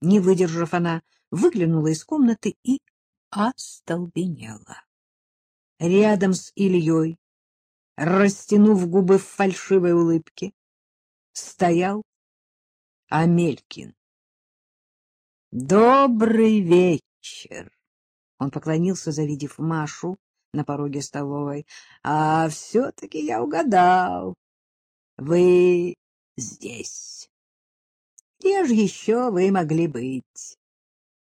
Не выдержав, она выглянула из комнаты и остолбенела. Рядом с Ильей, растянув губы в фальшивой улыбке, стоял Амелькин. Добрый вечер. Он поклонился, завидев Машу на пороге столовой. А все-таки я угадал. Вы здесь. Где же еще вы могли быть?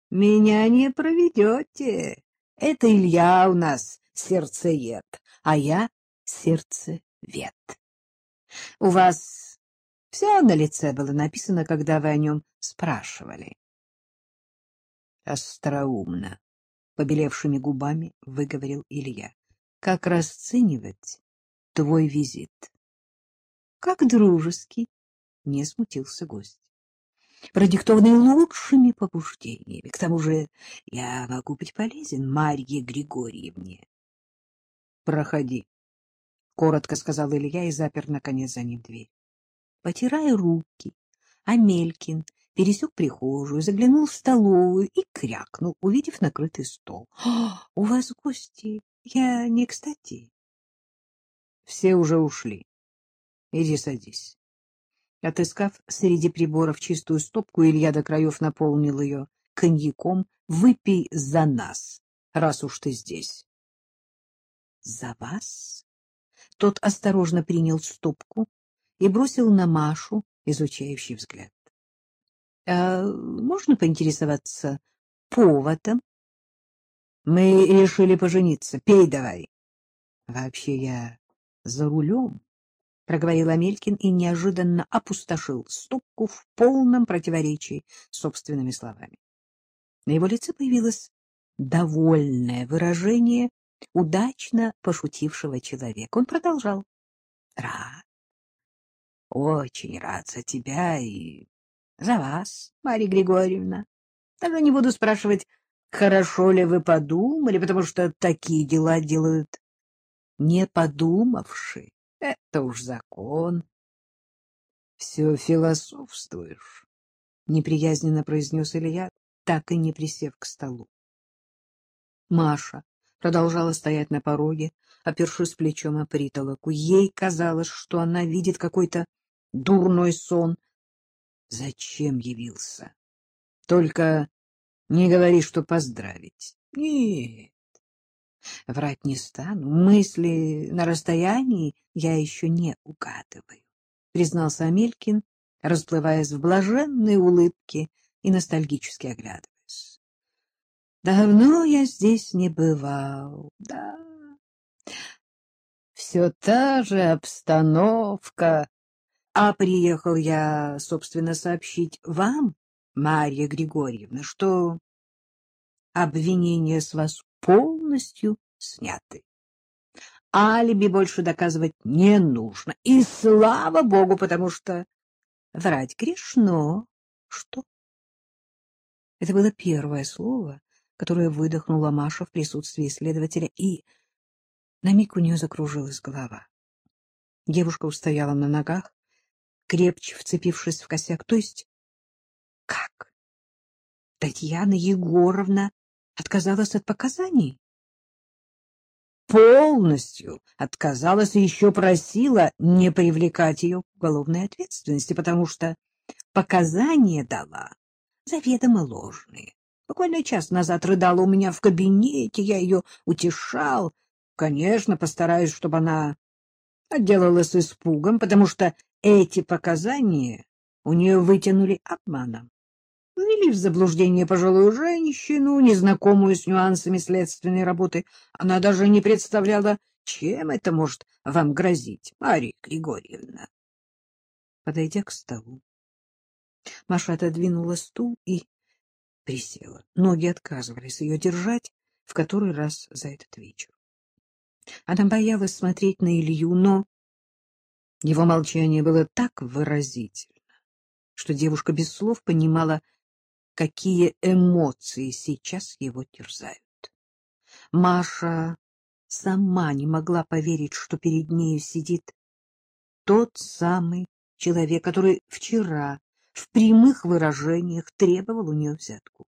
Меня не проведете. Это Илья у нас сердцеед, а я сердцевед. У вас все на лице было написано, когда вы о нем спрашивали. Остроумно, побелевшими губами выговорил Илья. Как расценивать твой визит? Как дружеский, не смутился гость. Продиктованный лучшими побуждениями. К тому же я могу быть полезен Марье Григорьевне. Проходи, коротко сказал Илья и запер наконец за ним дверь. Потирая руки, Амелькин пересек прихожую, заглянул в столовую и крякнул, увидев накрытый стол. — У вас гости. Я не кстати. — Все уже ушли. Иди садись. Отыскав среди приборов чистую стопку, Илья до краев наполнил ее коньяком. — Выпей за нас, раз уж ты здесь. — За вас? Тот осторожно принял стопку и бросил на Машу изучающий взгляд. — А можно поинтересоваться поводом? — Мы решили пожениться. Пей давай. — Вообще я за рулем, — проговорил Амелькин и неожиданно опустошил стопку в полном противоречии с собственными словами. На его лице появилось довольное выражение удачно пошутившего человека. Он продолжал. — Рад. Очень рад за тебя и за вас, Марья Григорьевна. Даже не буду спрашивать, хорошо ли вы подумали, потому что такие дела делают не подумавши. Это уж закон. — Все философствуешь, — неприязненно произнес Илья, так и не присев к столу. Маша продолжала стоять на пороге, опершись плечом о притолоку. Ей казалось, что она видит какой-то дурной сон. Зачем явился? Только не говори, что поздравить. Нет. Врать не стану. Мысли на расстоянии я еще не угадываю, признался Амелькин, расплываясь в блаженной улыбке и ностальгически оглядываясь. Давно я здесь не бывал, да. Все та же обстановка. А приехал я, собственно, сообщить вам, Марья Григорьевна, что обвинения с вас полностью сняты. Алиби больше доказывать не нужно. И слава богу, потому что врать грешно. Что? Это было первое слово, которое выдохнула Маша в присутствии следователя, и на миг у нее закружилась голова. Девушка устояла на ногах, крепче вцепившись в косяк. То есть как? Татьяна Егоровна отказалась от показаний? Полностью отказалась и еще просила не привлекать ее к уголовной ответственности, потому что показания дала заведомо ложные. Буквально час назад рыдала у меня в кабинете, я ее утешал. Конечно, постараюсь, чтобы она отделалась испугом, потому что эти показания у нее вытянули обманом. Ввели в заблуждение пожилую женщину, незнакомую с нюансами следственной работы. Она даже не представляла, чем это может вам грозить, Мария Григорьевна. Подойдя к столу, Маша отодвинула стул и присела. Ноги отказывались ее держать в который раз за этот вечер. Она боялась смотреть на Илью, но его молчание было так выразительно, что девушка без слов понимала, какие эмоции сейчас его терзают. Маша сама не могла поверить, что перед нею сидит тот самый человек, который вчера в прямых выражениях требовал у нее взятку.